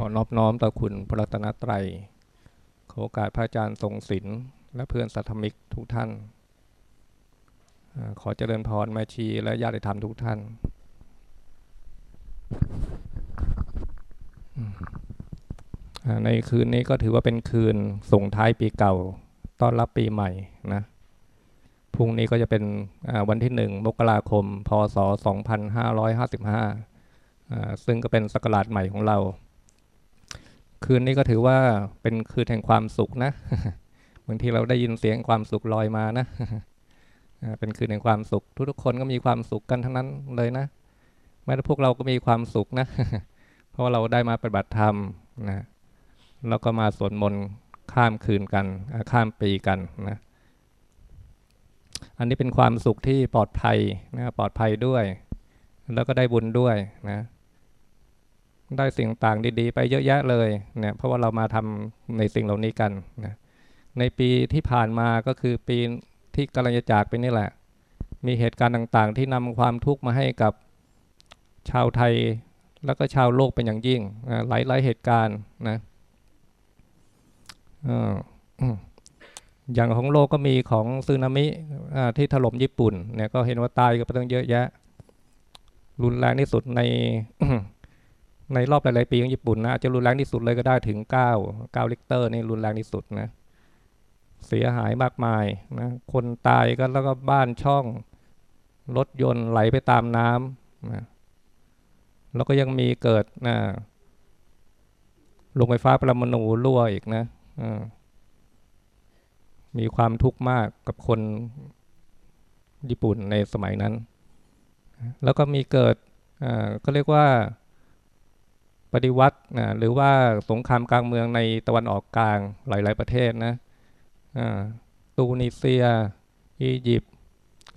ขอนอบน้อมต่อคุณพระรัตนตรัย ขอโอกาสพระอาจารย์ทรงศิลป์และเพื่อนสัทมิกทุกท่าน ขอเจริญพรแม่ชีและญาติธรรมทุกท่าน ในคืนนี้ก็ถือว่าเป็นคืนส่งท้ายปีเก่า ต้อนรับปีใหม่นะ พรุ่งนี้ก็จะเป็นวันที่หนึ่งมกราคม พศ 2555 ซึ่งก็เป็นสกราชใหม่ของเรา คืนนี้ก็ถือว่าเป็นคืนแห่งความสุขนะบางทีเราได้ยินเสียงความสุขลอยมานะเป็นคืนแห่งความสุข ทุกๆคนก็มีความสุขกันทั้งนั้นเลยนะแม้แต่พวกเราก็มีความสุขนะ เพราะว่าเราได้มาปฏิบัติธรรมนะแล้วก็มาสวดมนต์ข้ามคืนกันข้ามปีกันนะอันนี้เป็นความสุขที่ปลอดภัยนะปลอดภัยด้วย แล้วก็ได้บุญด้วยนะ ได้สิ่งต่างดีๆ ไปเยอะแยะเลยเนี่ยเพราะว่าเรามาทำในสิ่งเหล่านี้กันนะในปีที่ผ่านมาก็คือปีที่กำลังจะจากไปนี่แหละ มีเหตุการณ์ต่างๆ ที่นำความทุกข์มาให้กับชาวไทยแล้วก็ชาวโลกเป็นอย่างยิ่งหลายๆเหตุการณ์นะอย่างของโลกก็มีของสึนามิที่ถล่มญี่ปุ่นเนี่ยก็เห็นว่าตายก็ไปตั้งเยอะแยะ รุนแรงที่สุดใน ในรอบหลายๆปีของญี่ปุ่นนะอาจจะรุนแรงที่สุดเลยก็ได้ถึง 9 9 ริกเตอร์นี่รุนแรงที่สุดนะเสียหายมากมายนะคนตายก็แล้วก็บ้านช่องรถยนต์ไหลไปตามน้ำนะแล้วก็ยังมีเกิดนะลงไฟฟ้าปรมาณูรั่วอีกนะมีความทุกข์มากกับคนญี่ปุ่นในสมัยนั้น แล้วก็มีเกิดก็เรียกว่า ปฏิวัตินะหรือว่าสงครามกลางเมืองในตะวันออกกลางหลาย ๆ ประเทศนะตูนิเซีย อียิปต์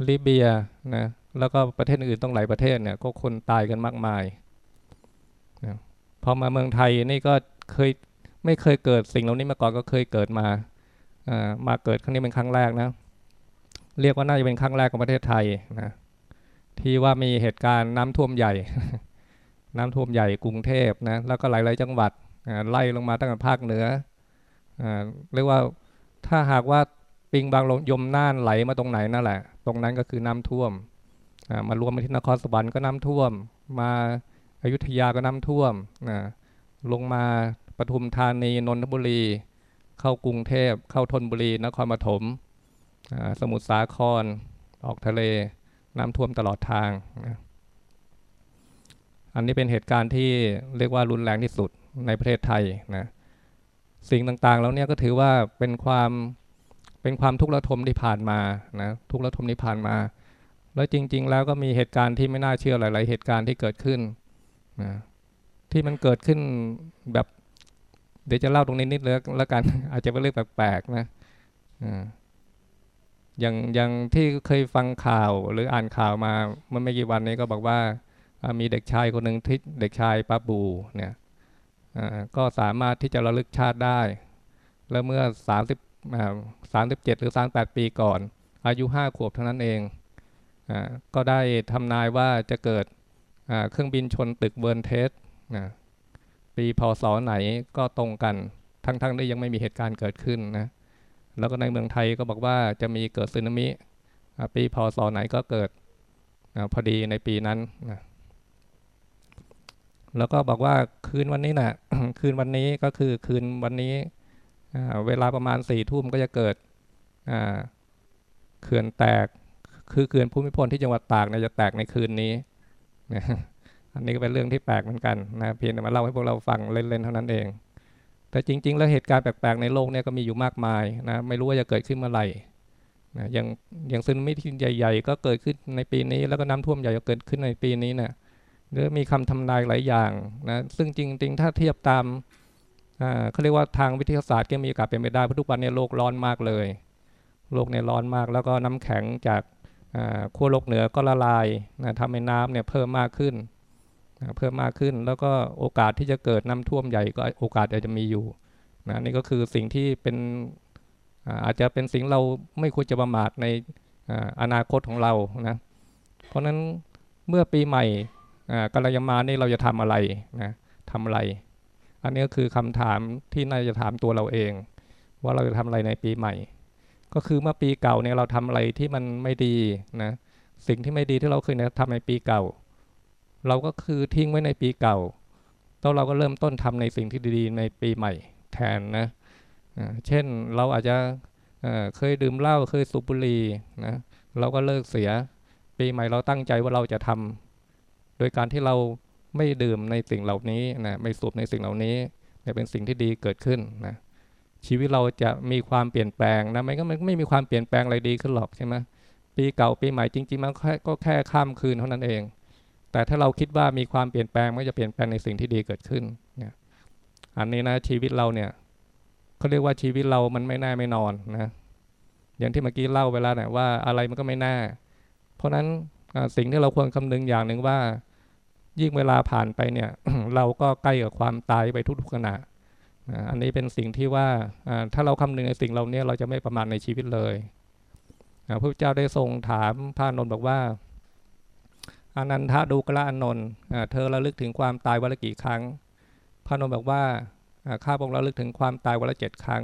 ลิเบียนะแล้วก็ประเทศอื่นต้องหลายประเทศเนี่ยก็คนตายกันมากมายนะพอมาเมืองไทยนี่ก็เคยไม่เคยเกิดสิ่งเหล่านี้มาก่อนก็เคยเกิดมามาเกิดครั้งนี้เป็นครั้งแรกนะ เรียกว่าน่าจะเป็นครั้งแรกของประเทศไทยนะที่ว่ามีเหตุการณ์น้ำท่วมใหญ่ น้ำท่วมใหญ่กรุงเทพนะแล้วก็หลาย ๆ จังหวัดไล่ลงมาตั้งแต่ภาคเหนือเรียกว่าถ้าหากว่าปิงบางลงยมน่านไหลมาตรงไหนนั่นแหละ ตรงนั้นก็คือน้ำท่วมมารวมมาที่นครสวรรค์ก็น้ำท่วม มาอยุธยาก็น้ำท่วมลงมาปทุมธานีนนทบุรี เข้ากรุงเทพเข้าธนบุรี นครปฐมสมุทรสาครออกทะเล น้ำท่วมตลอดทางนะ อันนี้เป็นเหตุการณ์ที่เรียกว่ารุนแรงที่สุดในประเทศไทยนะสิ่งต่างๆแล้วเนี่ยก็ถือว่าเป็นความเป็นความทุกข์ระทมที่ผ่านมานะทุกข์ระทมที่ผ่านมา แล้วจริง ๆ แล้วก็มีเหตุการณ์ที่ไม่น่าเชื่อหลาย ๆ เหตุการณ์ที่เกิดขึ้นนะที่มันเกิดขึ้นแบบเดี๋ยวจะเล่าตรงนี้นิดเลยแล้วกันอาจจะเป็นเรื่องแปลกๆนะอย่างอย่างที่เคยฟังข่าวหรืออ่านข่าวมาเมื่อไม่กี่วันนี้ก็บอกว่า มีเด็กชายคนหนึ่งที่เด็กชายป้าบูเนี่ยก็สามารถที่จะระลึกชาติได้ แล้วเมื่อ 30 37 หรือ 38 ปีก่อน อายุ 5 ขวบเท่านั้นเองอก็ได้ทำนายว่าจะเกิดเครื่องบินชนตึกเบิร์นเทสปีพศไหนก็ตรงกันทั้งๆที่ยังไม่มีเหตุการณ์เกิดขึ้นนะแล้วก็ในเมืองไทยก็บอกว่าจะมีเกิดสึนามิปีพศไหนก็เกิดพอดีในปีนั้นนะ แล้วก็บอกว่าคืนวันนี้นะ่ะ คืนวันนี้ก็คือคืนวันนี้เวลาประมาณสี่ทุ่มก็จะเกิดเขื่อนแตก คือเขื่อนภูมิพลที่จังหวัดตากเนี่ยจะแตกในคืนนี้อันนี้ก็เป็นเรื่องที่แปลกเหมือนกันนะเพียงแต่มาเล่าให้พวกเราฟังเล่นๆเท่านั้นเอง แต่จริง ๆ แล้วเหตุการณ์แปลกๆในโลกเนี่ยก็มีอยู่มากมายนะไม่รู้ว่าจะเกิดขึ้นเมื่อไหร่นะอย่างอย่างซึนามิที่ใหญ่ ๆ ก็เกิดขึ้นในปีนี้ แล้วก็น้ำท่วมใหญ่ก็เกิดขึ้นในปีนี้นะ หรือมีคำทำนายหลายอย่างนะซึ่งจริง ๆ ถ้าเทียบตามเขาเรียกว่าทางวิทยาศาสตร์ก็มีโอกาสเป็นไปได้เพราะทุกวันนี้โลกร้อนมากเลย โลกเนี่ร้อนมากแล้วก็น้ำแข็งจากขั้วโลกเหนือก็ละลายนะทำให้น้ำเนี่ยเพิ่มมากขึ้นนะเพิ่มมากขึ้น แล้วก็โอกาสที่จะเกิดน้ำท่วมใหญ่ก็โอกาสอาจจะมีอยู่นะนี่ก็คือสิ่งที่เป็นอาจจะเป็นสิ่งเราไม่ควรจะประมาทในอนาคตของเรานะเพราะนั้นเมื่อปีใหม่ กาลยามานี่เราจะทำอะไรนะทำอะไร อันนี้ก็คือคำถามที่น่าจะถามตัวเราเอง ว่าเราจะทำอะไรในปีใหม่ ก็คือเมื่อปีเก่าเนี่ยเราทำอะไรที่มันไม่ดีนะสิ่งที่ไม่ดีที่เราเคยทำในปีเก่า เราก็คือทิ้งไว้ในปีเก่าแล้วเราก็เริ่มต้นทำในสิ่งที่ดีๆในปีใหม่แทนนะเช่นเราอาจจะเคยดื่มเหล้าเคยสูบบุหรี่นะเราก็เลิกเสีย ปีใหม่เราตั้งใจว่าเราจะทำ โดยการที่เราไม่ดื่มในสิ่งเหล่านี้นะไม่สูบในสิ่งเหล่านี้จะเป็นสิ่งที่ดีเกิดขึ้นนะชีวิตเราจะมีความเปลี่ยนแปลงนะไม่ก็ไม่มีความเปลี่ยนแปลงอะไรดีขึ้นหรอกใช่ไหมปีเก่าปีใหม่จริงๆมันก็แค่ข้ามคืนเท่านั้นเอง แต่ถ้าเราคิดว่ามีความเปลี่ยนแปลงมันจะเปลี่ยนแปลงในสิ่งที่ดีเกิดขึ้นเนี่ยอันนี้นะชีวิตเราเนี่ยเขาเรียกว่าชีวิตเรามันไม่แน่ไม่นอนนะอย่างที่เมื่อกี้เล่าไปแล้วนะว่าอะไรมันก็ไม่แน่เพราะนั้นสิ่งที่เราควรคำนึงอย่างหนึ่งว่า ยิ่งเวลาผ่านไปเนี่ยเราก็ใกล้กับความตายไปทุกๆขณะอันนี้เป็นสิ่งที่ว่าถ้าเราคำนึงในสิ่งเหล่านี้เราจะไม่ประมาทในชีวิตเลยพระพุทธเจ้าได้ทรงถามพระนนท์บอกว่าอนันทาดูกระอนนท์เธอระลึกถึงความตายวันละกี่ครั้ง พระนนท์บอกว่าข้าพงระลึกถึงความตายวันละเจ็ดครั้ง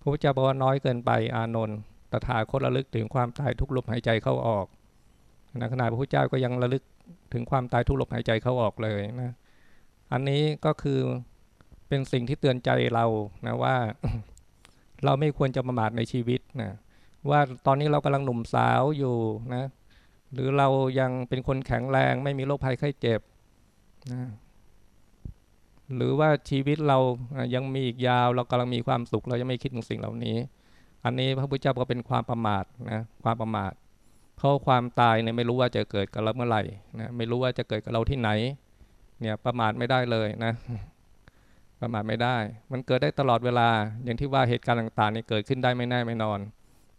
พระพุทธเจ้าบอกว่าน้อยเกินไปอานนท์ตถาคตระลึกถึงความตายทุกลมหายใจเข้าออกนะขณะพระพุทธเจ้าก็ยังระลึก ถึงความตายทุกลมหายใจเข้าออกเลยนะ อันนี้ก็คือเป็นสิ่งที่เตือนใจเรานะว่า เราไม่ควรจะประมาทในชีวิตนะว่าตอนนี้เรากำลังหนุ่มสาวอยู่นะ หรือเรายังเป็นคนแข็งแรงไม่มีโรคภัยไข้เจ็บนะหรือว่าชีวิตเรายังมีอีกยาว เรากำลังมีความสุขเรายังไม่คิดถึงสิ่งเหล่านี้ อันนี้พระพุทธเจ้าก็เป็นความประมาทนะความประมาท เพราะความตายเนี่ยไม่รู้ว่าจะเกิดกับเราเมื่อไหร่นะไม่รู้ว่าจะเกิดกับเราที่ไหน เนี่ยประมาทไม่ได้เลยนะ ประมาทไม่ได้ มันเกิดได้ตลอดเวลา อย่างที่ว่าเหตุการณ์ต่างๆนี่เกิดขึ้นได้ไม่แน่ไม่นอน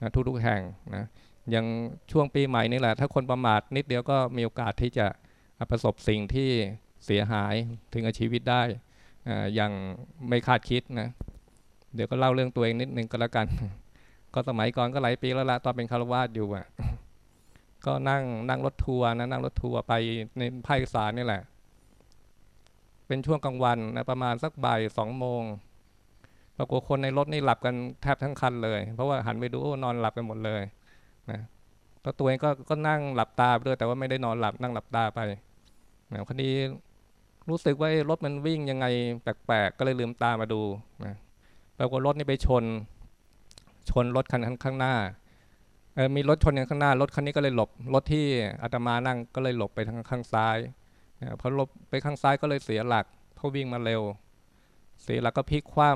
นะทุกๆแห่งนะอย่างช่วงปีใหม่นี่แหละ ถ้าคนประมาทนิดเดียวก็มีโอกาสที่จะประสบสิ่งที่เสียหายถึงชีวิตได้อย่างไม่คาดคิดนะ เดี๋ยวก็เล่าเรื่องตัวเองนิดนึงก็แล้วกัน ก็สมัยก่อนก็หลายปีแล้วละตอนเป็นคารวาสอยู่อะ ก็นั่งนั่งรถทัวร์นะนั่งรถทัวร์ไปในภาคอีสานนี่แหละ เป็นช่วงกลางวันนะประมาณสักบ่ายสองโมงปรากฏคนในรถนี่หลับกันแทบทั้งคันเลย เพราะว่าหันไปดูนอนหลับกันหมดเลยนะตัวเองก็ก็นั่งหลับตาไปด้วยแต่ว่าไม่ได้นอนหลับนั่งหลับตาไปนะคดีรู้สึกว่ารถมันวิ่งยังไงแปลกๆก็เลยลืมตามาดูนะปรากฏรถนี่ไปชน ชนรถคันข้างหน้า มีรถชนอย่างข้างหน้ารถคันนี้ก็เลยหลบรถที่อาตมานั่งก็เลยหลบไปทางข้างซ้ายพอหลบไปข้างซ้ายก็เลยเสียหลักเพราะวิ่งมาเร็ว เสียหลักก็พลิกคว่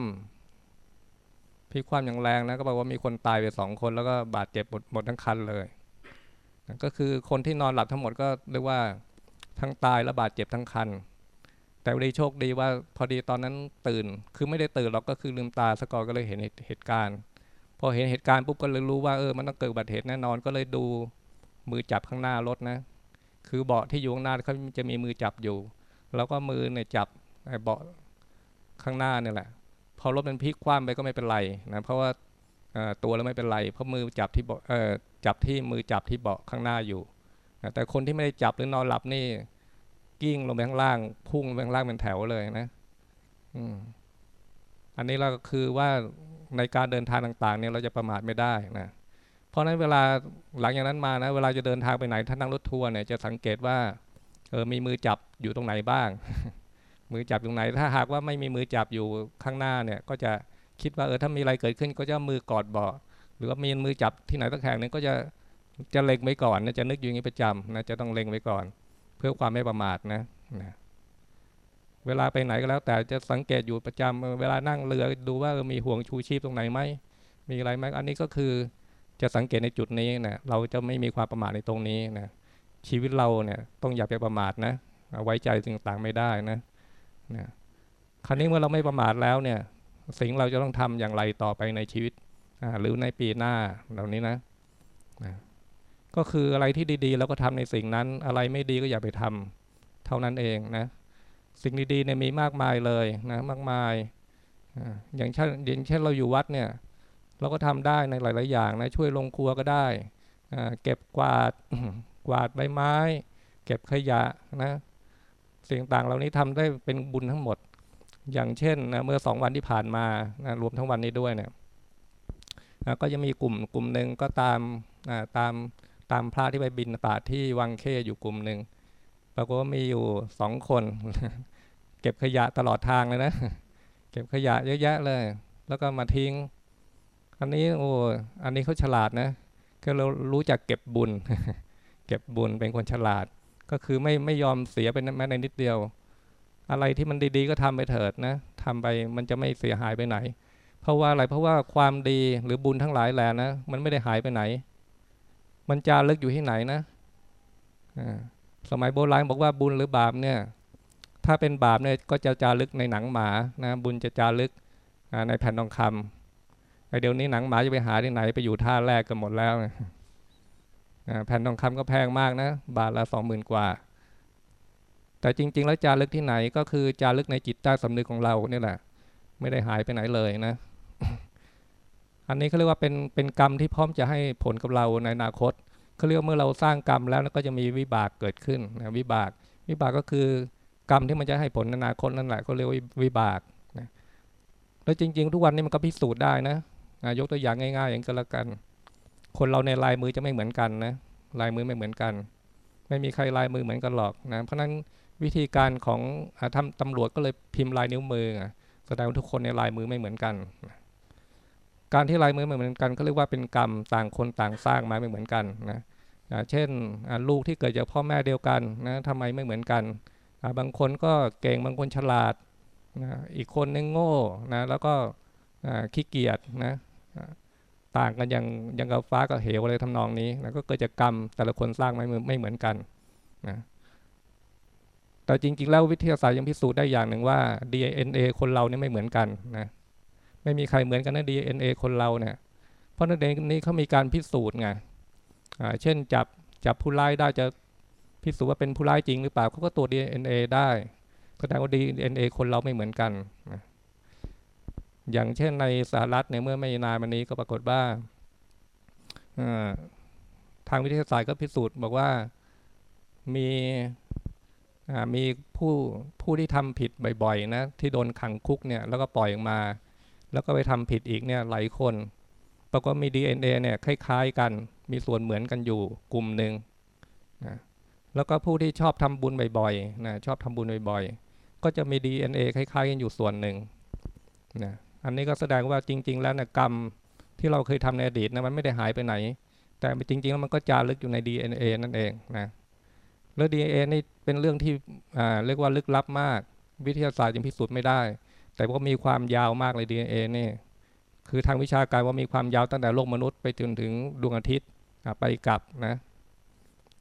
ำพลิกคว่ำอย่างแรงนะก็บอกว่ามีคนตายไปสองคนแล้วก็บาดเจ็บหมดหมดทั้งคันเลยก็คือคนที่นอนหลับทั้งหมดก็เรียกว่าทั้งตายและบาดเจ็บทั้งคัน แต่วันนี้โชคดีว่าพอดีตอนนั้นตื่น คือไม่ได้ตื่นหรอกก็คือลืมตาสกอร์ก็เลยเห็นเหตุการณ์ อเห็นเหตุการณ์ปุ๊บก็เลยรู้ว่าเออมันต้องเกิดอุบัติเหตุแน่นอนก็เลยดูมือจับข้างหน้ารถนะ คือเบาะที่อยู่ข้างหน้าเขาจะมีมือจับอยู่ แล้วก็มือเนี่ยจับเบาะข้างหน้านี่แหละ พอรถมันพลิกคว่ำไปก็ไม่เป็นไรนะเพราะว่าตัวแล้วไม่เป็นไร เพราะมือจับที่เบาะจับที่มือจับที่เบาะข้างหน้าอยู่ แต่คนที่ไม่ได้จับหรือนอนหลับนี่กิ้งลงไปข้างล่าง พุ่งไปข้างล่างเป็นแถวเลยนะอืมอันนี้เราก็คือว่า ในการเดินทางต่างๆเนี่ยเราจะประมาทไม่ได้นะเพราะนั้นเวลาหลังจากนั้นมานะเวลาจะเดินทางไปไหนถ้านนั่งรถทัวร์เนี่ยจะสังเกตว่าเออมีมือจับอยู่ตรงไหนบ้าง มือจับตรงไหน ถ้าหากว่าไม่มีมือจับอยู่ข้างหน้าเนี่ยก็จะคิดว่าเออถ้ามีอะไรเกิดขึ้นก็จะมือกอดเบาะหรือว่ามีมือจับที่ไหนตั้งแห่งนึงก็จะจะเล็งไว้ก่อนนะจะนึกอยู่อย่างนี้ประจำนะจะต้องเล็งไว้ก่อน เพื่อความไม่ประมาทนะนะ เวลาไปไหนก็แล้ว แต่จะสังเกตอยู่ประจำเวลานั่งเรือดูว่ามีห่วงชูชีพตรงไหนไหมมีอะไรไหมอันนี้ก็คือจะสังเกตในจุดนี้นะเราจะไม่มีความประมาทในตรงนี้นะชีวิตเราเนี่ยต้องอย่าไปประมาทนะไว้ใจสิ่งต่างไม่ได้นะนะคราวนี้เมื่อเราไม่ประมาทแล้วเนี่ยสิ่งเราจะต้องทำอย่างไรต่อไปในชีวิตหรือในปีหน้าเหล่านี้นะนะก็คืออะไรที่ดีๆเราก็ทำในสิ่งนั้น อะไรไม่ดีก็อย่าไปทำเท่านั้นเองนะ สิ่งดีๆเนี่ยมีมากมายเลยนะมากมายอย่างเช่นอย่างเช่นเราอยู่วัดเนี่ยเราก็ทำได้ในหลาย ๆ อย่างนะช่วยลงครัวก็ได้เก็บกวาดกวาดใบไม้ เก็บขยะนะสิ่งต่างเหล่านี้ทำได้เป็นบุญทั้งหมด อย่างเช่นนะเมื่อสองวันที่ผ่านมานะรวมทั้งวันนี้ด้วยเนี่ยนะก็จะมีกลุ่มกลุ่มหนึ่งก็ตามนะตามตามพระที่ไปบินบาที่วังเคอยู่กลุ่มหนึ่ง ปรากฏว่ามีอยู่สองคน เก็บขยะตลอดทางเลยนะ เก็บขยะเยอะแยะเลย แล้วก็มาทิ้ง อันนี้โอ้อันนี้เขาฉลาดนะก็เรารู้จักเก็บบุญ เก็บบุญเป็นคนฉลาด ก็คือไม่ไม่ยอมเสียไปแม้ในนิดเดียว อะไรที่มันดีๆ ก็ทำไปเถิดนะทำไปมันจะไม่เสียหายไปไหน เพราะว่าอะไรเพราะว่าความดีหรือบุญทั้งหลายแหละนะมันไม่ได้หายไปไหน มันจารึกอยู่ที่ไหนนะอ่า สมัยโบราณบอกว่าบุญหรือบาปเนี่ยถ้าเป็นบาปเนี่ยก็จะจารึกในหนังหมานะบุญจะจารึกในแผ่นทองคำไอเดี๋ยวนี้หนังหมาจะไปหาที่ไหนไปอยู่ท่าแรกกันหมดแล้วแผ่นทองคำก็แพงมากนะ บาทละสองหมื่นกว่า แต่จริง ๆ แล้วจารึกที่ไหนก็คือจารึกในจิตใต้สำนึกของเราเนี่ยแหละ ไม่ได้หายไปไหนเลยนะ อันนี้เขาเรียกว่าเป็นเป็นกรรมที่พร้อมจะให้ผลกับเราในอนาคต เขาเรียกเมื่อเราสร้างกรรมแล้วก็จะมีวิบากเกิดขึ้นนะวิบาก วิบากก็คือกรรมที่มันจะให้ผลนอนาคตนั่นแหละเขาเรียกวิบากนะแล้วจริง ๆ ทุกวันนี้มันก็พิสูจน์ได้นะยกตัวอย่างง่าย ๆ อย่างก็แล้วกัน คนเราในลายมือจะไม่เหมือนกันนะลายมือไม่เหมือนกัน ไม่มีใครลายมือเหมือนกันหรอกนะเพราะนั้นวิธีการของทำตำรวจก็เลยพิมพ์ลายนิ้วมือแสดงว่าทุกคนในลายมือไม่เหมือนกัน การที่ลายมือไม่เหมือนกันก็เรียกว่าเป็นกรรมต่างคนต่างสร้างมาไม่เหมือนกันนะเช่นลูกที่เกิดจากพ่อแม่เดียวกันนะทำไมไม่เหมือนกัน บางคนก็เก่งบางคนฉลาดนะอีกคนนึงโง่นะแล้วก็ขี้เกียจนะต่างกันอย่างอย่างกับฟ้ากับเหวอะไรทำนองนี้นะก็เกิดจากกรรมแต่ละคนสร้างไม่ไม่เหมือนกันนะแต่จริงๆแล้ววิทยาศาสตร์ยังพิสูจน์ได้อย่างหนึ่งว่า DNA คนเราเนี่ยไม่เหมือนกันนะ ไม่มีใครเหมือนกันนะ DNA คนเราเนี่ยเพราะนั่นเองนี้เขามีการพิสูจน์ไงเช่นจับจับผู้ร้ายได้จะพิสูจน์ว่าเป็นผู้ร้ายจริงหรือเปล่าเขาก็ตรวจ DNA ได้แสดงว่า DNA คนเราไม่เหมือนกันนะอย่างเช่นในสหรัฐเนี่ยเมื่อไม่นานมานี้ก็ปรากฏว่าทางวิทยาศาสตร์ก็พิสูจน์บอกว่ามีมีผู้ผู้ที่ทำผิดบ่อยๆนะที่โดนขังคุกเนี่ยแล้วก็ปล่อยออกมา แล้วก็ไปทำผิดอีกเนี่ยหลายคนปรากฏมี DNA เนี่ยคล้ายๆกัน มีส่วนเหมือนกันอยู่กลุ่มหนึ่งนะแล้วก็ผู้ที่ชอบทำบุญบ่อยๆนะชอบทำบุญบ่อยๆ ก็จะมี DNA คล้ายๆกันอยู่ส่วนหนึ่งนะอันนี้ก็แสดงว่าจริง ๆ แล้วนะกรรมที่เราเคยทำในอดีตนะมันไม่ได้หายไปไหน แต่จริงๆแล้วมันก็จารึกอยู่ใน DNA นั่นเองนะแล้ว DNA นี่เป็นเรื่องที่เรียกว่าลึกลับมาก วิทยาศาสตร์ยังพิสูจน์ไม่ได้ แต่ว่ามีความยาวมากเลย DNA นี่คือทางวิชาการว่ามีความยาวตั้งแต่โลกมนุษย์ไปจนถึงดวงอาทิตย์ไปกลับนะ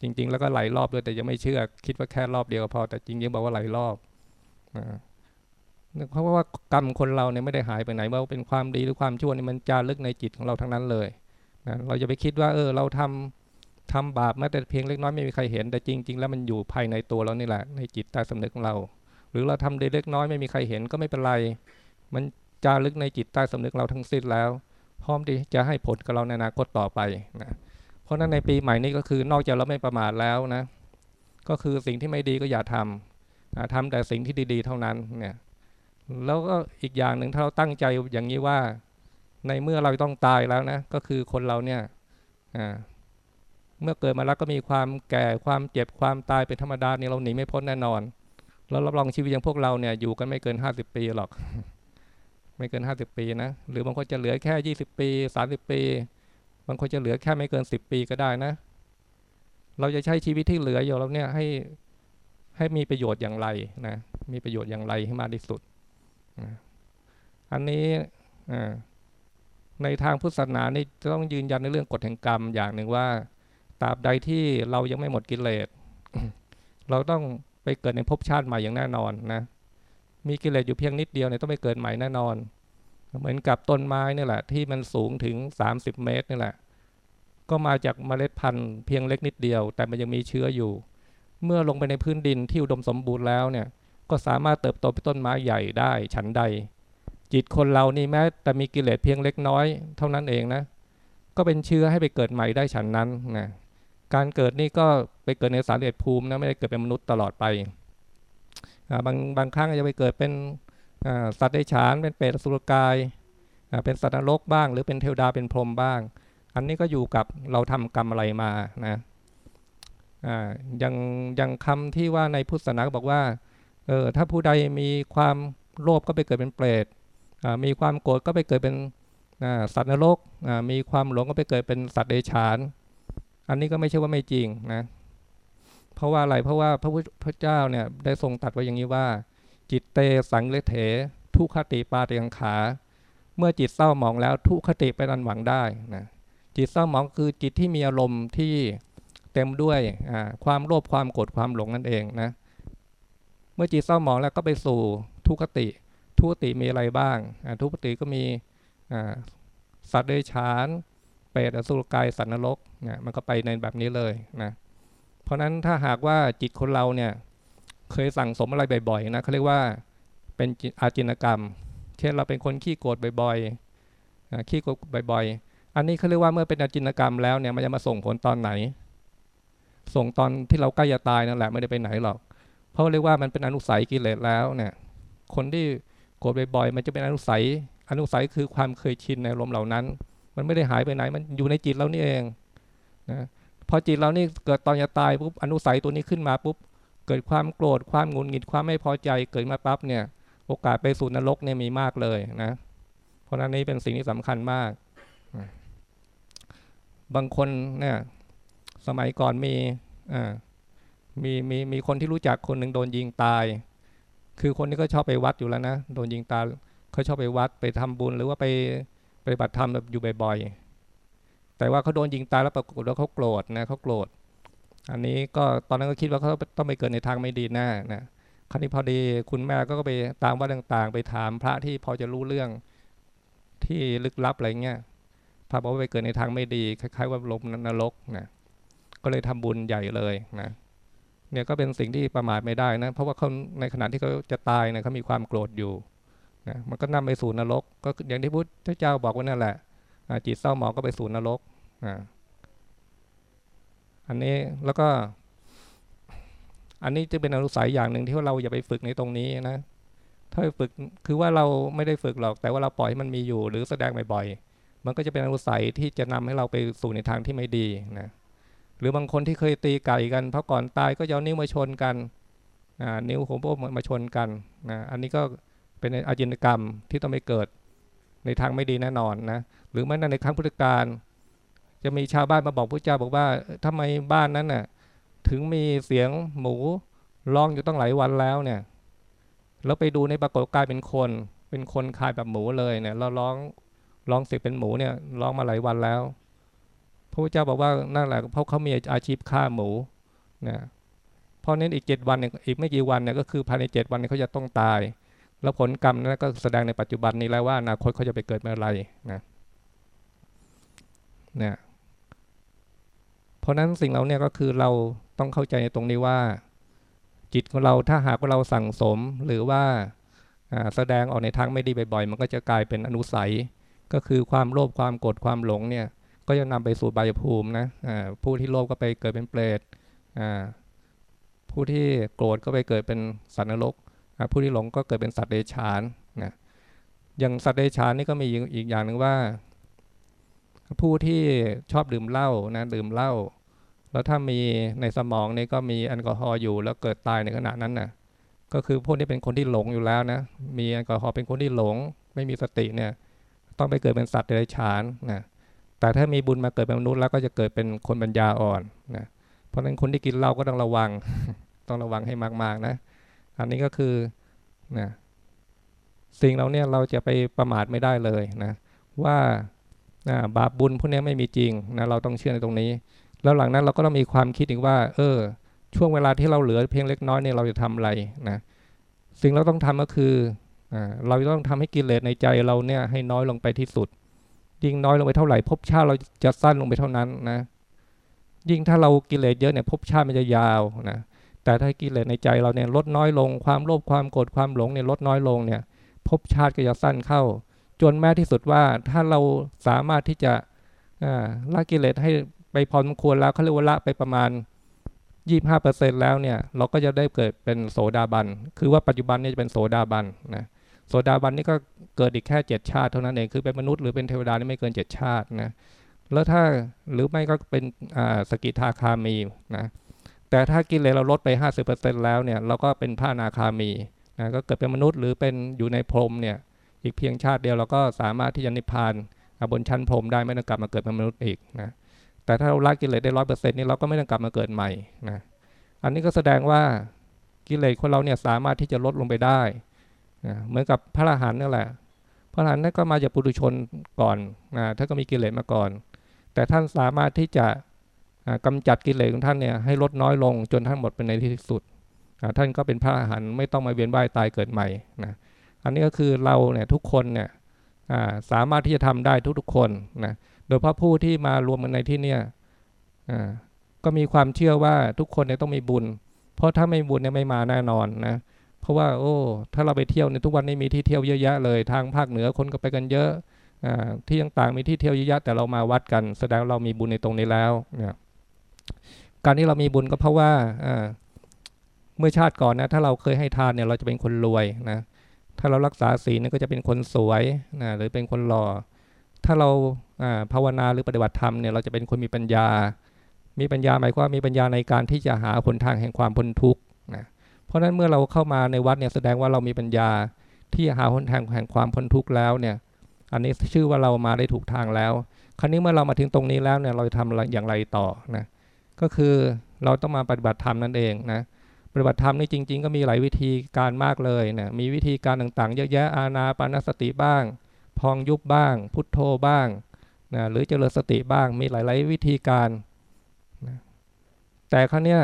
จริง ๆ แล้วก็หลายรอบด้วยแต่ยังไม่เชื่อ คิดว่าแค่รอบเดียวพอ แต่จริงๆบอกว่าหลายรอบนะเพราะว่ากรรมคนเราเนี่ยไม่ได้หายไปไหนว่าเป็นความดีหรือความชั่วนี่มันจารึกในจิตของเราทั้งนั้นเลยนะเราจะไปคิดว่า เออ เราทำทำบาปแม้แต่เพียงเล็กน้อยไม่มีใครเห็นแต่จริง ๆ แล้วมันอยู่ภายในตัวเรานี่แหละในจิตใต้สำนึกของเรา หรือเราทำเล็กน้อยไม่มีใครเห็นก็ไม่เป็นไร มันจารึกในจิตใต้สำนึกเราทั้งสิ้นแล้ว พร้อมที่จะให้ผลกับเราในอนาคตต่อไปนะเพราะนั้นในปีใหม่นี้ก็คือนอกจากเราไม่ประมาทแล้วนะ ก็คือสิ่งที่ไม่ดีก็อย่าทำทำแต่สิ่งที่ดีๆ เท่านั้นเนี่ยแล้วก็อีกอย่างหนึ่งถ้าเราตั้งใจอย่างนี้ว่า ในเมื่อเราต้องตายแล้วนะ ก็คือคนเราเนี่ยเมื่อเกิดมาแล้วก็มีความแก่ความเจ็บความตายเป็นธรรมดานี่เราหนีไม่พ้นแน่นอน เรารับรองชีวิตอย่างพวกเราเนี่ยอยู่กันไม่เกินห้าสิบปีหรอก ไม่เกินห้าสิบปีนะ หรือบางคนจะเหลือแค่ยี่สิบปีสามสิบปี บางคนจะเหลือแค่ไม่เกินสิบปีก็ได้นะ เราจะใช้ชีวิตที่เหลืออยู่เราเนี่ยให้ให้มีประโยชน์อย่างไรนะ มีประโยชน์อย่างไรให้มากที่สุด อันนี้ในทางพุทธศาสนานี่จะต้องยืนยันในเรื่องกฎแห่งกรรมอย่างหนึ่งว่าตราบใดที่เรายังไม่หมดกิเลสเราต้อง ไปเกิดในภพชาติใหม่อย่างแน่นอนนะ มีกิเลสอยู่เพียงนิดเดียวเนี่ยต้องไปเกิดใหม่แน่นอน เหมือนกับต้นไม้นี่แหละ ที่มันสูงถึง 30 เมตรนี่แหละ ก็มาจากเมล็ดพันธุ์เพียงเล็กนิดเดียว แต่มันยังมีเชื้ออยู่ เมื่อลงไปในพื้นดินที่อุดมสมบูรณ์แล้วเนี่ย ก็สามารถเติบโตเป็นต้นไม้ใหญ่ได้ฉันใด จิตคนเรานี่แม้แต่มีกิเลสเพียงเล็กน้อย เท่านั้นเองนะ ก็เป็นเชื้อให้ไปเกิดใหม่ได้ฉันนั้นนะการเกิดนี่ก็ ไปเกิดในสารเดชภูมินะไม่ได้เกิดเป็นมนุษย์ตลอดไปบางบางครั้งอาจจะไปเกิดเป็นสัตว์ได้ฉานเป็นเปรตสุรกายเป็นสัตว์นรกบ้าง หรือเป็นเทวดาเป็นพรหมบ้าง อันนี้ก็อยู่กับเราทำกรรมอะไรมานะยังยังคำที่ว่าในพุทธศาสนาบอกว่าเออถ้าผู้ใดมีความโลภก็ไปเกิดเป็นเปรตมีความโกรธก็ไปเกิดเป็นสัตว์นรกมีความหลงก็ไปเกิดเป็นสัตว์เดชาน อันนี้ก็ไม่ใช่ว่าไม่จริงนะ เพราะว่าอะไรเพราะว่าพระพุทธเจ้าเนี่ยได้ทรงตัดไว้อย่างนี้ว่า จิตเตสังเลเถ ทุคติปาเตียงขา เมื่อจิตเศร้าหมองแล้วทุคติไปนันหวังได้นะจิตเศร้าหมองคือจิตที่มีอารมณ์ที่เต็มด้วยความโลภความโกรธความหลงนั่นเองนะเมื่อจิตเศร้าหมองแล้วก็ไปสู่ทุคติ ทุคติมีอะไรบ้างทุคติก็มีสัตว์เดรัจฉานเปรตอสุรกายสัตว์นรกเนี่ยมันก็ไปในแบบนี้เลยนะ เพราะนั้นถ้าหากว่าจิตคนเราเนี่ยเคยสั่งสมอะไรบ่อยๆนะเขาเรียกว่าเป็นอาจินกรรม เช่นเราเป็นคนขี้โกรธบ่อยๆขี้โกรธบ่อยๆ อันนี้เขาเรียกว่าเมื่อเป็นอาจินกรรมแล้วเนี่ยมันจะมาส่งผลตอนไหน ส่งตอนที่เราใกล้จะตายนั่นแหละไม่ได้ไปไหนหรอก เพราะเรียกว่ามันเป็นอนุสัยกิเลสแล้วเนี่ยคนที่โกรธบ่อยๆ มันจะเป็นอนุสัย อนุสัยคือความเคยชินในลมเหล่านั้น มันไม่ได้หายไปไหนมันอยู่ในจิตเรานี่เองนะ พอจิตเรานี่เกิดตอนจะตายปุ๊บอนุสัยตัวนี้ขึ้นมาปุ๊บเกิดความโกรธความงุนงิดความไม่พอใจเกิดมาปั๊บเนี่ย โอกาสไปสู่นรกเนี่ยมีมากเลยนะ เพราะนั้นนี้เป็นสิ่งที่สำคัญมาก บางคนเนี่ยสมัยก่อนมีอ่ามีมีมีคนที่รู้จักคนหนึ่งโดนยิงตาย คือคนนี้ก็ชอบไปวัดอยู่แล้วนะ โดนยิงตายเขาชอบไปวัดไปทำบุญหรือว่าไปไปปฏิบัติธรรมอยู่บ่อย แต่ว่าเขาโดนยิงตายแล้วปรากฏว่าเขาโกรธนะเขาโกรธ อันนี้ก็ตอนนั้นก็คิดว่าเขาต้องไปเกิดในทางไม่ดีแน่นะครั้นี้พอดีคุณแม่ก็ไปตามวัดต่างๆ ไปถามพระที่พอจะรู้เรื่องที่ลึกลับอะไรเงี้ยพระบอกว่าไปเกิดในทางไม่ดีคล้ายๆว่าลมนรกนะก็เลยทำบุญใหญ่เลยนะเนี่ยก็เป็นสิ่งที่ประมาทไม่ได้นะ เพราะว่าเขาในขณะที่เขาจะตายเนี่ยเขามีความโกรธอยู่นะมันก็นำไปสู่นรก ก็อย่างที่พุทธเจ้าบอกว่านั่นแหละ จิตเศร้าหมองก็ไปสู่นรกอันนี้แล้วก็ อันนี้จะเป็นอนุสัยอย่างหนึ่งที่ว่าเราอย่าไปฝึกในตรงนี้นะถ้าฝึกคือว่าเราไม่ได้ฝึกหรอก แต่ว่าเราปล่อยให้มันมีอยู่ หรือแสดงบ่อยๆมันก็จะเป็นอนุสัยที่จะนำให้เราไปสู่ในทางที่ไม่ดีนะหรือบางคนที่เคยตีไก่กันเพราะก่อนตายก็เอานิ้วมาชนกันนิ้วของพวกมาชนกันนะอันนี้ก็เป็นอาจินกรรมที่ต้องไม่เกิด ในทางไม่ดีแน่นอนนะหรือแม้ในครั้งพุทธกาลจะมีชาวบ้านมาบอกพระเจ้าบอกว่าทำไมบ้านนั้นน่ะถึงมีเสียงหมูร้องอยู่ตั้งหลายวันแล้วเนี่ยเราไปดูในปรากฏกายเป็นคน เป็นคนคายแบบหมูเลยเนี่ยเราร้องร้องเสียงเป็นหมูเนี่ยร้องมาหลายวันแล้ว พระพุทธเจ้าบอกว่านั่นแหละเพราะเขามีอาชีพฆ่าหมูนะเพราะนั้นอีกเจ็ดวันเนี่ยอีกไม่กี่วันเนี่ยก็คือภายในเจ็ดวันเนี่ยเขาจะต้องตาย แล้วผลกรรมนั้นก็แสดงในปัจจุบันนี้แล้วว่าอนาคตเขาจะไปเกิดเมื่อไรนะเนี่ยเพราะนั้นสิ่งเราเนี่ยก็คือเราต้องเข้าใจในตรงนี้ว่า จิตของเราถ้าหากว่าเราสั่งสมหรือว่าแสดงออกในทางไม่ดีบ่อยๆ มันก็จะกลายเป็นอนุสัย ก็คือความโลภความโกรธความหลงเนี่ยก็จะนำไปสู่บายภูมินะผู้ที่โลภก็ไปเกิดเป็นเปรตผู้ที่โกรธก็ไปเกิดเป็นสัตว์นรก ผู้ที่หลงก็เกิดเป็นสัตว์เดชานนะอย่างสัตว์เดชานนี่ก็มีอีกอย่างหนึ่งว่า ผู้ที่ชอบดื่มเหล้านะดื่มเหล้าแล้วถ้ามีในสมองนี่ก็มีแอลกอฮอล์อยู่แล้วเกิดตายในขณะนั้นนะก็คือพวกนี้เป็นคนที่หลงอยู่แล้วนะมีแอลกอฮอล์เป็นคนที่หลง ไม่มีสติเนี่ย ต้องไปเกิดเป็นสัตว์เดรัจฉานนะแต่ถ้ามีบุญมาเกิดเป็นมนุษย์แล้วก็จะเกิดเป็นคนปัญญาอ่อนนะเพราะฉะนั้นคนที่กินเหล้าก็ต้องระวัง ต้องระวังให้มากๆนะ อันนี้ก็คือนะสิ่งเราเนี่ยเราจะไปประมาทไม่ได้เลยนะว่าบาปบุญพวกนี้ไม่มีจริงนะเราต้องเชื่อในตรงนี้ แล้วหลังนั้นเราก็ต้องมีความคิดอีกว่า เออ ช่วงเวลาที่เราเหลือเพียงเล็กน้อยเนี่ยเราจะทำอะไรนะสิ่งเราต้องทำก็คือเราต้องทำให้กิเลสในใจเราเนี่ยให้น้อยลงไปที่สุด ยิ่งน้อยลงไปเท่าไหร่ภพชาติเราจะสั้นลงไปเท่านั้นนะยิ่งถ้าเรากิเลสเยอะเนี่ยภพชาติมันจะยาวนะ แต่ถ้ากิเลสในใจเราเนี่ยลดน้อยลง ความโลภความโกรธความหลงเนี่ยลดน้อยลงเนี่ยภพชาติก็จะสั้นเข้า จนแม้ที่สุดว่าถ้าเราสามารถที่จะละกิเลสให้ไปพอสมควรแล้วเขาเรียกว่าละไปประมาณ 25%แล้วเนี่ยเราก็จะได้เกิดเป็นโสดาบัน คือว่าปัจจุบันนี้จะเป็นโสดาบันนะโสดาบันนี่ก็เกิดอีกแค่เจ็ดชาติเท่านั้นเองคือเป็นมนุษย์หรือเป็นเทวดานี่ไม่เกินเจ็ดชาตินะแล้วถ้าหรือไม่ก็เป็นสกิทาคามีนะ แต่ถ้ากิเลสเราลดไป 50%แล้วเนี่ยเราก็เป็นพระนาคามีนะก็เกิดเป็นมนุษย์หรือเป็นอยู่ในพรหมเนี่ยอีกเพียงชาติเดียวเราก็สามารถที่จะนิพพานบนชั้นพรหมได้ไม่ต้องกลับมาเกิดเป็นมนุษย์อีกนะแต่ถ้าเราละกิเลสได้ร้อยเปอร์เซ็นต์นี่เราก็ไม่ต้องกลับมาเกิดใหม่นะอันนี้ก็แสดงว่ากิเลสของเราเนี่ยสามารถที่จะลดลงไปได้นะเหมือนกับพระอรหันต์นั่นแหละ พระอรหันต์นั่นก็มาจากปุถุชนก่อนนะท่านก็มีกิเลสมาก่อน แต่ท่านสามารถที่จะ กำจัดกิเลสของท่านเนี่ยให้ลดน้อยลงจนท่านหมดเป็นในที่สุด ท่านก็เป็นพระอรหันต์ไม่ต้องมาเวียนว่ายตายเกิดใหม่นะอันนี้ก็คือเราเนี่ยทุกคนเนี่ยสามารถที่จะทำได้ทุกๆคนนะโดยพระผู้ที่มารวมกันในที่เนี่ยก็มีความเชื่อว่าทุกคนเนี่ยต้องมีบุญ เพราะถ้าไม่บุญเนี่ยไม่มาแน่นอนนะเพราะว่าโอ้ถ้าเราไปเที่ยวในทุกวันนี้มีที่เที่ยวเยอะแยะเลย ทางภาคเหนือคนก็ไปกันเยอะอที่ต่างๆมีที่เที่ยวเยอะแยะแต่เรามาวัดกัน แสดงเรามีบุญในตรงนี้แล้วเนี่ย การที่เรามีบุญก็เพราะว่าเมื่อชาติก่อนนะถ้าเราเคยให้ทานเนี่ยเราจะเป็นคนรวยนะถ้าเรารักษาศีลเนี่ยก็จะเป็นคนสวยนะหรือเป็นคนหล่อถ้าเราภาวนาหรือปฏิบัติธรรมเนี่ยเราจะเป็นคนมีปัญญา มีปัญญาหมายความมีปัญญาในการที่จะหาหนทางแห่งความพ้นทุกข์นะเพราะฉะนั้นเมื่อเราเข้ามาในวัดเนี่ยแสดงว่าเรามีปัญญาที่หาหนทางแห่งความพ้นทุกข์แล้วเนี่ยอันนี้ชื่อว่าเรามาได้ถูกทางแล้ว ครั้นี้เมื่อเรามาถึงตรงนี้แล้วเนี่ยเราจะทำอย่างไรต่อนะ ก็คือเราต้องมาปฏิบัติธรรมนั่นเองนะปฏิบัติธรรมนี่จริง ๆ ก็มีหลายวิธีการมากเลยนะมีวิธีการต่างๆ เยอะแยะอาณาปานสติบ้าง พองยุบบ้าง พุทโธบ้างนะหรือเจริญสติบ้างมีหลาย ๆ วิธีการแต่ครั้งนี้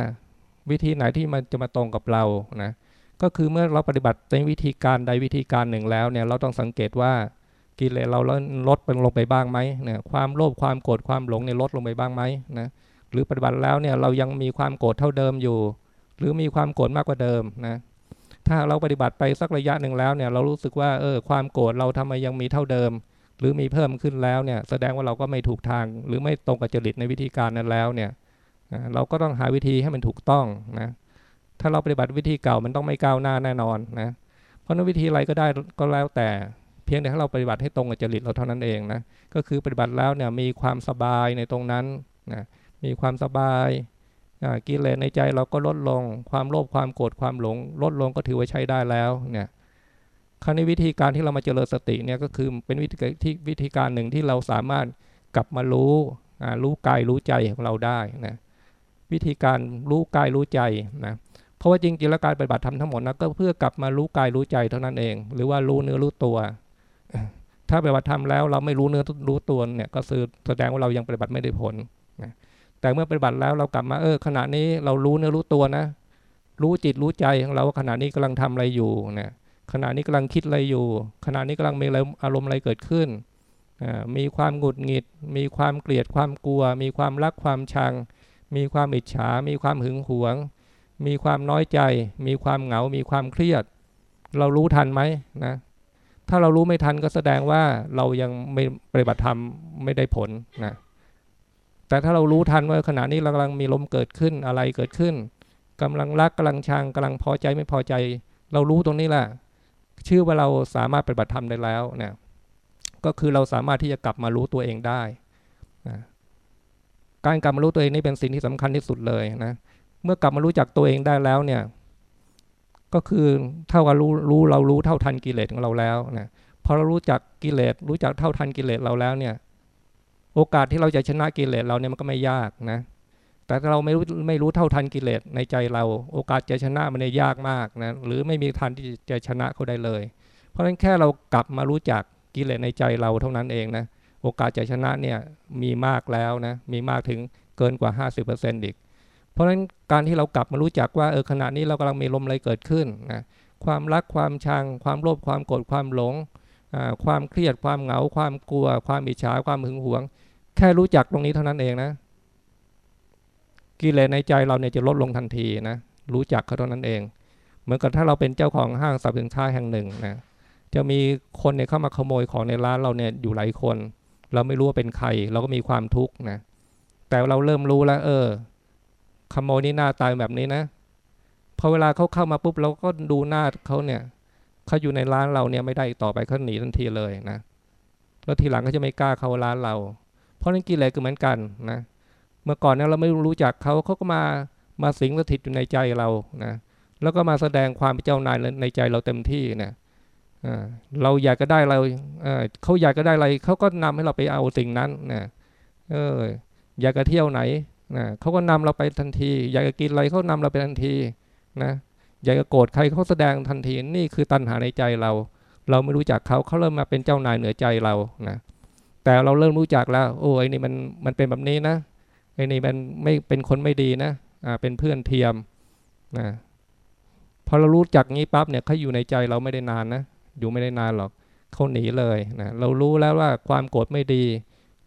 วิธีไหนที่มันจะมาตรงกับเรานะก็คือเมื่อเราปฏิบัติในวิธีการใดวิธีการหนึ่งแล้วเนี่ยเราต้องสังเกตว่ากิเลสเราลดลงไปบ้างไหมเนี่ยความโลภความโกรธความหลงเนี่ยลดลงไปบ้างไหมนะ หรือปฏิบัติแล้วเนี่ยเรายังมีความโกรธเท่าเดิมอยู่ หรือมีความโกรธมากกว่าเดิมนะถ้าเราปฏิบัติไปสักระยะหนึ่งแล้วเนี่ยเรารู้สึกว่าเออความโกรธเราทำไมยังมีเท่าเดิม หรือมีเพิ่มขึ้นแล้วเนี่ยแสดงว่าเราก็ไม่ถูกทาง หรือไม่ตรงกับจริตในวิธีการนั้นแล้วเนี่ยเราก็ต้องหาวิธีให้มันถูกต้องนะถ้าเราปฏิบัติวิธีเก่ามันต้องไม่ก้าวหน้าแน่นอนนะเพราะนั้นวิธีอะไรก็ได้ก็แล้วแต่เพียงแต่ถ้าเราปฏิบัติให้ตรงกับจริตเราเท่านั้นเองนะก็คือปฏิบัติแล้วเนี่ยมีความสบายในตรงนั้นนะ มีความสบายกิเลสในใจเราก็ลดลง ความโลภความโกรธความหลง ลดลงก็ถือว่าใช้ได้แล้วเนี่ยคราวนี้วิธีการที่เรามาเจริญสติเนี่ยก็คือเป็นวิธีที่วิธีการหนึ่งที่เราสามารถกลับมารู้รู้กายรู้ใจของเราได้นะวิธีการรู้กายรู้ใจนะเพราะว่าจริงๆแล้วการปฏิบัติธรรมทั้งหมดนะก็เพื่อกลับมารู้กายรู้ใจเท่านั้นเอง หรือว่ารู้เนื้อรู้ตัว ถ้าปฏิบัติธรรมแล้วเราไม่รู้เนื้อรู้ตัวเนี่ยก็แสดงว่าเรายังปฏิบัติไม่ได้ผลนะ แต่เมื่อปฏิบัติแล้วเรากลับมาเออขณะนี้เรารู้เนื้อรู้ตัวนะ รู้จิตรู้ใจของเราขณะนี้กำลังทำอะไรอยู่นะขณะนี้กำลังคิดอะไรอยู่ ขณะนี้กำลังมีอารมณ์อะไรเกิดขึ้น มีความหงุดหงิด มีความเกลียดความกลัว มีความรักความชัง มีความอิจฉา มีความหึงหวง มีความน้อยใจ มีความเหงา มีความเครียด เรารู้ทันไหมนะ ถ้าเรารู้ไม่ทันก็แสดงว่าเรายังไม่ปฏิบัติธรรมไม่ได้ผลนะ แต่ถ้าเรารู้ทันว่าขณะนี้เรากำลังมีลมเกิดขึ้นอะไรเกิดขึ้นกำลังรักกำลังชังกำลังพอใจไม่พอใจ เรารู้ตรงนี้แหละชื่อว่าเราสามารถปฏิบัติธรรมได้แล้วเนี่ยก็คือเราสามารถที่จะกลับมารู้ตัวเองได้นะการกลับมารู้ตัวเองนี่เป็นสิ่งที่สำคัญที่สุดเลยนะเมื่อกลับมารู้จักตัวเองได้แล้วเนี่ยก็คือเท่ากับรู้รู้เรารู้เท่าทันกิเลสของเราแล้วนะพอเรารู้จักกิเลสรู้จักเท่าทันกิเลสเราแล้วเนี่ย โอกาสที่เราจะชนะกิเลสเราเนี่ยมันก็ไม่ยากนะ แต่เราไม่รู้ไม่รู้เท่าทันกิเลสในใจเรา โอกาสจะชนะมันเนี่ยยากมากนะ หรือไม่มีทันที่จะชนะเขาได้เลย เพราะฉะนั้นแค่เรากลับมารู้จักกิเลสในใจเราเท่านั้นเองนะ โอกาสจะชนะเนี่ยมีมากแล้วนะ มีมากถึงเกินกว่า 50%อีก เพราะฉะนั้นการที่เรากลับมารู้จักว่าเออขณะนี้เรากำลังมีลมอะไรเกิดขึ้นนะ ความรักความชัง ความโลภความโกรธความหลง ความเครียดความเหงา ความกลัว ความอิจฉาความหึงหวง แค่รู้จักตรงนี้เท่านั้นเองนะกิเลสในใจเราเนี่ยจะลดลงทันทีนะรู้จักเขาเท่านั้นเอง เหมือนกับถ้าเราเป็นเจ้าของห้างสรรพสินค้าแห่งหนึ่งนะจะมีคนเนี่ยเข้ามาขโมยของในร้านเราเนี่ยอยู่หลายคน เราไม่รู้ว่าเป็นใคร เราก็มีความทุกข์นะแต่เราเริ่มรู้แล้ว เออ ขโมยนี่หน้าตายแบบนี้นะพอเวลาเขาเข้ามาปุ๊บเราก็ดูหน้าเขาเนี่ย เขาอยู่ในร้านเราเนี่ยไม่ได้ต่อไปเขาหนีทันทีเลยนะแล้วทีหลังก็จะไม่กล้าเข้าร้านเรา เพราะนั้นกิเลสก็เหมือนกันนะเมื่อก่อนเนี่ยเราไม่รู้จักเขาเขาก็มามาสิงสถิตอยู่ในใจเรานะแล้วก็มาแสดงความเป็นเจ้านายในใจเราเต็มที่นะเราอยากก็ได้เราเขาอยากก็ได้อะไรเขาก็นำให้เราไปเอาสิ่งนั้นนะเอออยากจะเที่ยวไหนนะเขาก็นำเราไปทันที อยากจะกินอะไรเขานำเราไปทันทีนะ อยากจะโกรธใครเขาแสดงทันทีนี่คือตัณหาในใจเรา เราไม่รู้จักเขาเขาเริ่มมาเป็นเจ้านายเหนือใจเรานะแต่เราเริ่มรู้จักแล้ว โอ้ไอ้นี่มันมันเป็นแบบนี้นะไอ้นี่มันไม่เป็นคนไม่ดีนะอ่าเป็นเพื่อนเทียมนะพอเรารู้จักงี้ปั๊บเนี่ยเขาอยู่ในใจเราไม่ได้นานนะอยู่ไม่ได้นานหรอกเขาหนีเลยนะเรารู้แล้วว่าความโกรธไม่ดี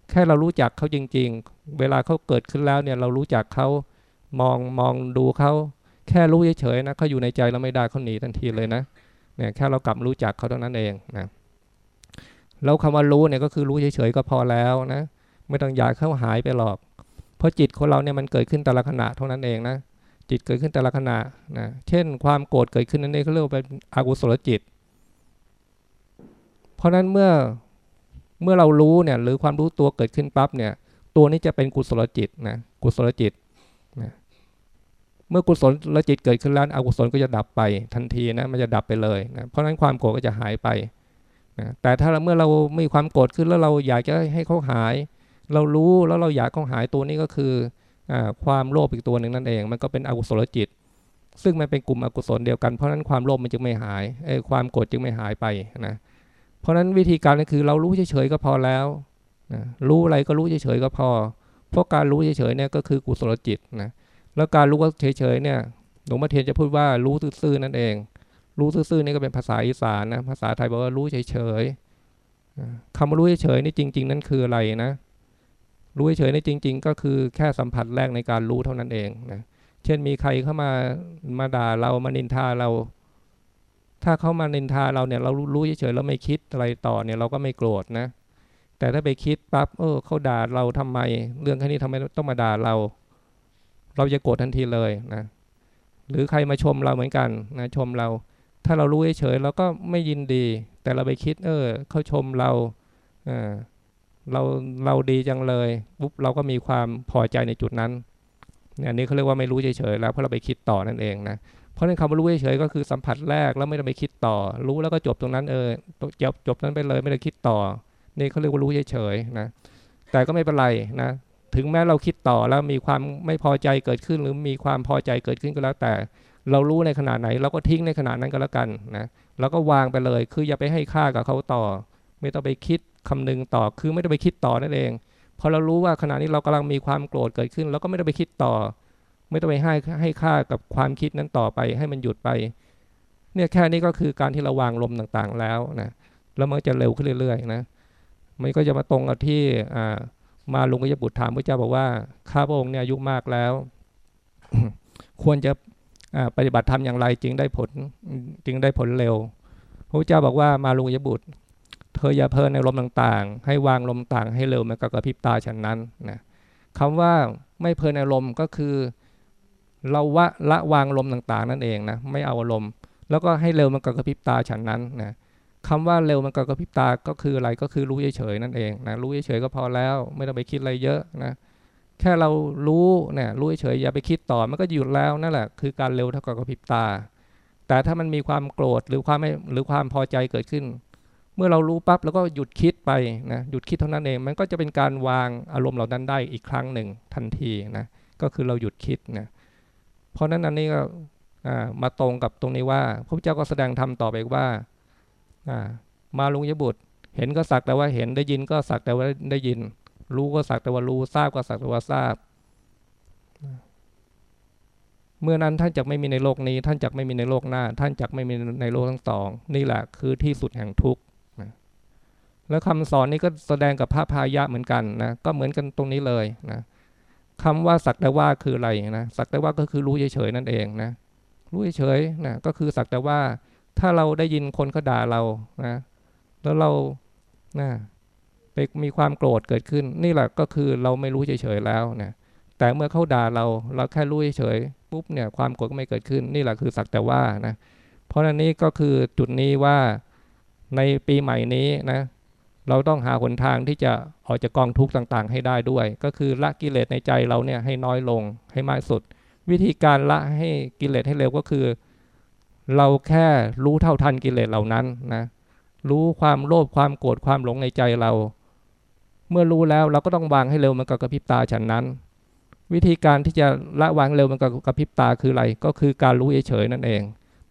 แค่เรารู้จักเขาจริง ๆ เวลาเขาเกิดขึ้นแล้วเนี่ยเรารู้จักเขามองมองดูเขา แค่รู้เฉยๆนะเขาอยู่ในใจเราไม่ได้เขาหนีทันทีเลยนะเนี่ยแค่เรากลับรู้จักเขาเท่านั้นเองนะแล้วคำว่ารู้เนี่ยก็คือรู้เฉยๆก็พอแล้วนะ ไม่ต้องอยากเข้าหายไปหรอก เพราะจิตของเราเนี่ยมันเกิดขึ้นแต่ละขณะเท่านั้นเองนะจิตเกิดขึ้นแต่ละขณะนะเช่น ความโกรธเกิดขึ้นนั่นเองเขาเรียกว่าเป็นอกุศลจิต เพราะนั้นเมื่อเมื่อเรารู้เนี่ยหรือความรู้ตัวเกิดขึ้นปั๊บเนี่ยตัวนี้จะเป็นกุศลจิตนะกุศลจิตนะ เมื่อกุศลละจิตเกิดขึ้นแล้วอกุศลก็จะดับไปทันทีนะมันจะดับไปเลยนะเพราะฉะนั้นความโกรธก็จะหายไปนะแต่ถ้าเมื่อเรามีความโกรธขึ้นแล้วเราอยากจะให้เขาหาย เรารู้แล้วเราอยากเขาหายตัวนี้ก็คืออความโลภอีกตัวหนึ่งนั่นเอง มันก็เป็นอกุศลจิต ซึ่งมันเป็นกลุ่มอกุศลเดียวกันเพราะฉะนั้นความโลภมันจึงไม่หายไอ้ความโกรธจึงไม่หายไปนะเพราะฉะนั้นวิธีการก็คือเรารู้เฉยๆก็พอแล้วนะรู้อะไรก็รู้เฉยๆก็พอ เพราะการรู้เฉยๆเนี่ยก็คือกุศลจิตนะ แล้วการรู้ว่าเฉยๆเนี่ยหลวงพ่อเทียนจะพูดว่ารู้ซื่อๆนั่นเอง รู้ซื่อๆนี่ก็เป็นภาษาอีสานนะภาษาไทยบอกว่ารู้เฉยๆคำว่ารู้เฉยๆนี่จริง ๆ นั่นคืออะไรนะ รู้เฉยๆนี่จริง ๆ ก็คือแค่สัมผัสแรกในการรู้เท่านั้นเองนะเช่นมีใครเข้ามามาด่าเรามานินทาเรา ถ้าเขามานินทาเราเนี่ย เรารู้เฉยๆแล้วไม่คิดอะไรต่อเนี่ยเราก็ไม่โกรธนะ แต่ถ้าไปคิดปั๊บเออเขาด่าเราทำไม เรื่องแค่นี้ทำไมต้องมาด่าเรา เราจะโกรธทันทีเลยนะหรือใครมาชมเราเหมือนกันนะชมเรา ถ้าเรารู้เฉยเราก็ไม่ยินดี แต่เราไปคิด เออเขาชมเราเออเราเราดีจังเลยปุ๊บเราก็มีความพอใจในจุดนั้นเนี่ยอันนี้เขาเรียกว่าไม่รู้เฉยๆแล้วเพราะเราไปคิดต่อนั่นเองนะเพราะนั้นคำว่ารู้เฉยๆก็คือสัมผัสแรกแล้วไม่ต้องไปคิดต่อ รู้แล้วก็จบตรงนั้นเออจบจบนั้นไปเลยไม่ได้คิดต่อ นี่เขาเรียกว่ารู้เฉยๆนะแต่ก็ไม่เป็นไรนะ ถึงแม้เราคิดต่อแล้วมีความไม่พอใจเกิดขึ้น หรือมีความพอใจเกิดขึ้นก็แล้วแต่ เรารู้ในขนาดไหน เราก็ทิ้งในขนาดนั้นก็แล้วกันนะเราก็วางไปเลย คืออย่าไปให้ค่ากับเขาต่อ ไม่ต้องไปคิดคำนึงต่อ คือไม่ต้องไปคิดต่อนั่นเองพอเรารู้ว่าขณะนี้เรากำลังมีความโกรธเกิดขึ้น เราก็ไม่ต้องไปคิดต่อ ไม่ต้องไปให้ให้ค่ากับความคิดนั้นต่อไป ให้มันหยุดไป เนี่ยแค่นี้ก็คือการที่เราวางลมต่างๆแล้วนะแล้วมันจะเร็วขึ้นเรื่อยๆนะมันก็จะมาตรงกับที่อ่า มาลุงก็จะบุตรถามพระเจ้าบอกว่าข้าพระองค์เนี่ยอายุมากแล้ว ควรจะปฏิบัติธรรมอย่างไรจึงได้ผลจึงได้ผลเร็วพระเจ้าบอกว่ามาลุงยบุตร เธออย่าเพลินในลมต่างๆ ให้วางลมต่างให้เร็วมันก็กระพริบตาฉันนั้นนะคำว่าไม่เพลินในลมก็คือเราวะละวางลมต่างๆ นั่นเองนะไม่เอาอารมณ์แล้วก็ให้เร็วมันก็กระพริบตาฉันนั้นนะ คำว่าเร็วมันก็กระพริบตาก็คืออะไรก็คือรู้เฉยๆนั่นเองนะรู้เฉยๆก็พอแล้ว ไม่ต้องไปคิดอะไรเยอะนะแค่เรารู้เนี่ยรู้เฉยๆอย่าไปคิดต่อมันก็หยุดแล้วนั่นแหละคือการเร็วเท่ากับกระพริบตา แต่ถ้ามันมีความโกรธหรือความไม่หรือความพอใจเกิดขึ้น เมื่อเรารู้ปั๊บแล้วก็หยุดคิดไปนะหยุดคิดเท่านั้นเอง มันก็จะเป็นการวางอารมณ์เหล่านั้นได้อีกครั้งหนึ่งทันทีนะก็คือเราหยุดคิดนะเพราะนั้นอันนี้ก็มาตรงกับตรงนี้ว่าพระพุทธเจ้าก็แสดงธรรมต่อไปว่า มาลุงยบุตร เห็นก็สักแต่ว่าเห็นได้ยินก็สักแต่ว่าได้ยิน รู้ก็สักแต่ว่ารู้ทราบก็สักแต่ว่าทราบ เมื่อนั้นท่านจักไม่มีในโลกนี้ ท่านจักไม่มีในโลกหน้า ท่านจักไม่มีในโลกทั้งสอง นี่แหละคือที่สุดแห่งทุกข์แล้วคำสอนนี้ก็แสดงกับพระพายะเหมือนกันนะก็เหมือนกันตรงนี้เลยนะคำว่าสักแต่ว่าคืออะไรนะสักแต่ว่าก็คือรู้เฉยๆนั่นเองนะรู้เฉยๆนะก็คือสักแต่ว่า ถ้าเราได้ยินคนเขาด่าเรานะแล้วเรานะไปมีความโกรธเกิดขึ้น นี่แหละก็คือเราไม่รู้เฉยๆแล้วนะแต่เมื่อเขาด่าเราเราแค่รู้เฉยๆปุ๊บเนี่ยความโกรธก็ไม่เกิดขึ้น นี่แหละคือสักแต่ว่านะเพราะอันนี้ก็คือจุดนี้ว่าในปีใหม่นี้นะเราต้องหาหนทางที่จะออกจากกองทุกข์ต่างๆ ให้ได้ด้วย ก็คือละกิเลสในใจเราเนี่ยให้น้อยลงให้มากสุด วิธีการละให้กิเลสให้เร็วก็คือ เราแค่รู้เท่าทันกิเลสเหล่านั้นนะรู้ความโลภความโกรธความหลงในใจเรา เมื่อรู้แล้วเราก็ต้องวางให้เร็วมันกับกระพริบตาฉันนั้น วิธีการที่จะละวางเร็วมันกับกระพริบตาคืออะไร ก็คือการรู้เฉยๆนั่นเอง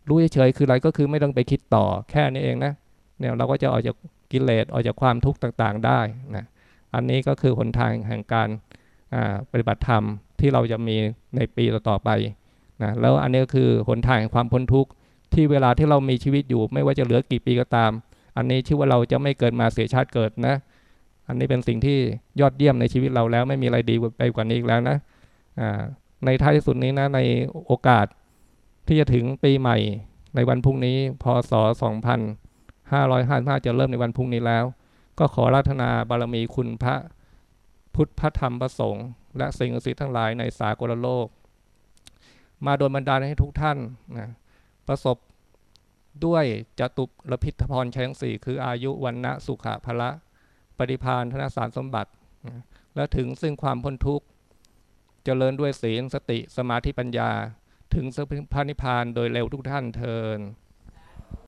รู้เฉยๆคืออะไรก็คือไม่ต้องไปคิดต่อแค่นี้เองนะเนี่ยเราก็จะออกจากกิเลสออกจากความทุกข์ต่างๆได้นะอันนี้ก็คือหนทางแห่งการปฏิบัติธรรมที่เราจะมีในปีต่อๆไปนะแล้วอันนี้ก็คือหนทางแห่งความพ้นทุกข์ ที่เวลาที่เรามีชีวิตอยู่ ไม่ว่าจะเหลือกี่ปีก็ตาม อันนี้ชื่อว่าเราจะไม่เกิดมาเสียชาติเกิดนะ อันนี้เป็นสิ่งที่ยอดเยี่ยมในชีวิตเราแล้วไม่มีอะไรดีไปกว่านี้อีกแล้วนะในท้ายที่สุดนี้นะในโอกาสที่จะถึงปีใหม่ในวันพรุ่งนี้พศ 2555 จะเริ่มในวันพรุ่งนี้แล้ว ก็ขอรัตนาบารมีคุณพระพุทธพระธรรมประสงค์และสิ่งศักดิ์สิทธิ์ทั้งหลายในสากลโลก มาโดนบันดาลให้ทุกท่านนะ ประสบด้วยจตุรพิทพรชัยทั้งสี่คืออายุวันนะสุขะพละ ปฏิพานธนสารสมบัติ และถึงซึ่งความพ้นทุกข์ เจริญด้วยศีลสติสมาธิปัญญา ถึงพระนิพพานโดยเร็วทุกท่านเทิน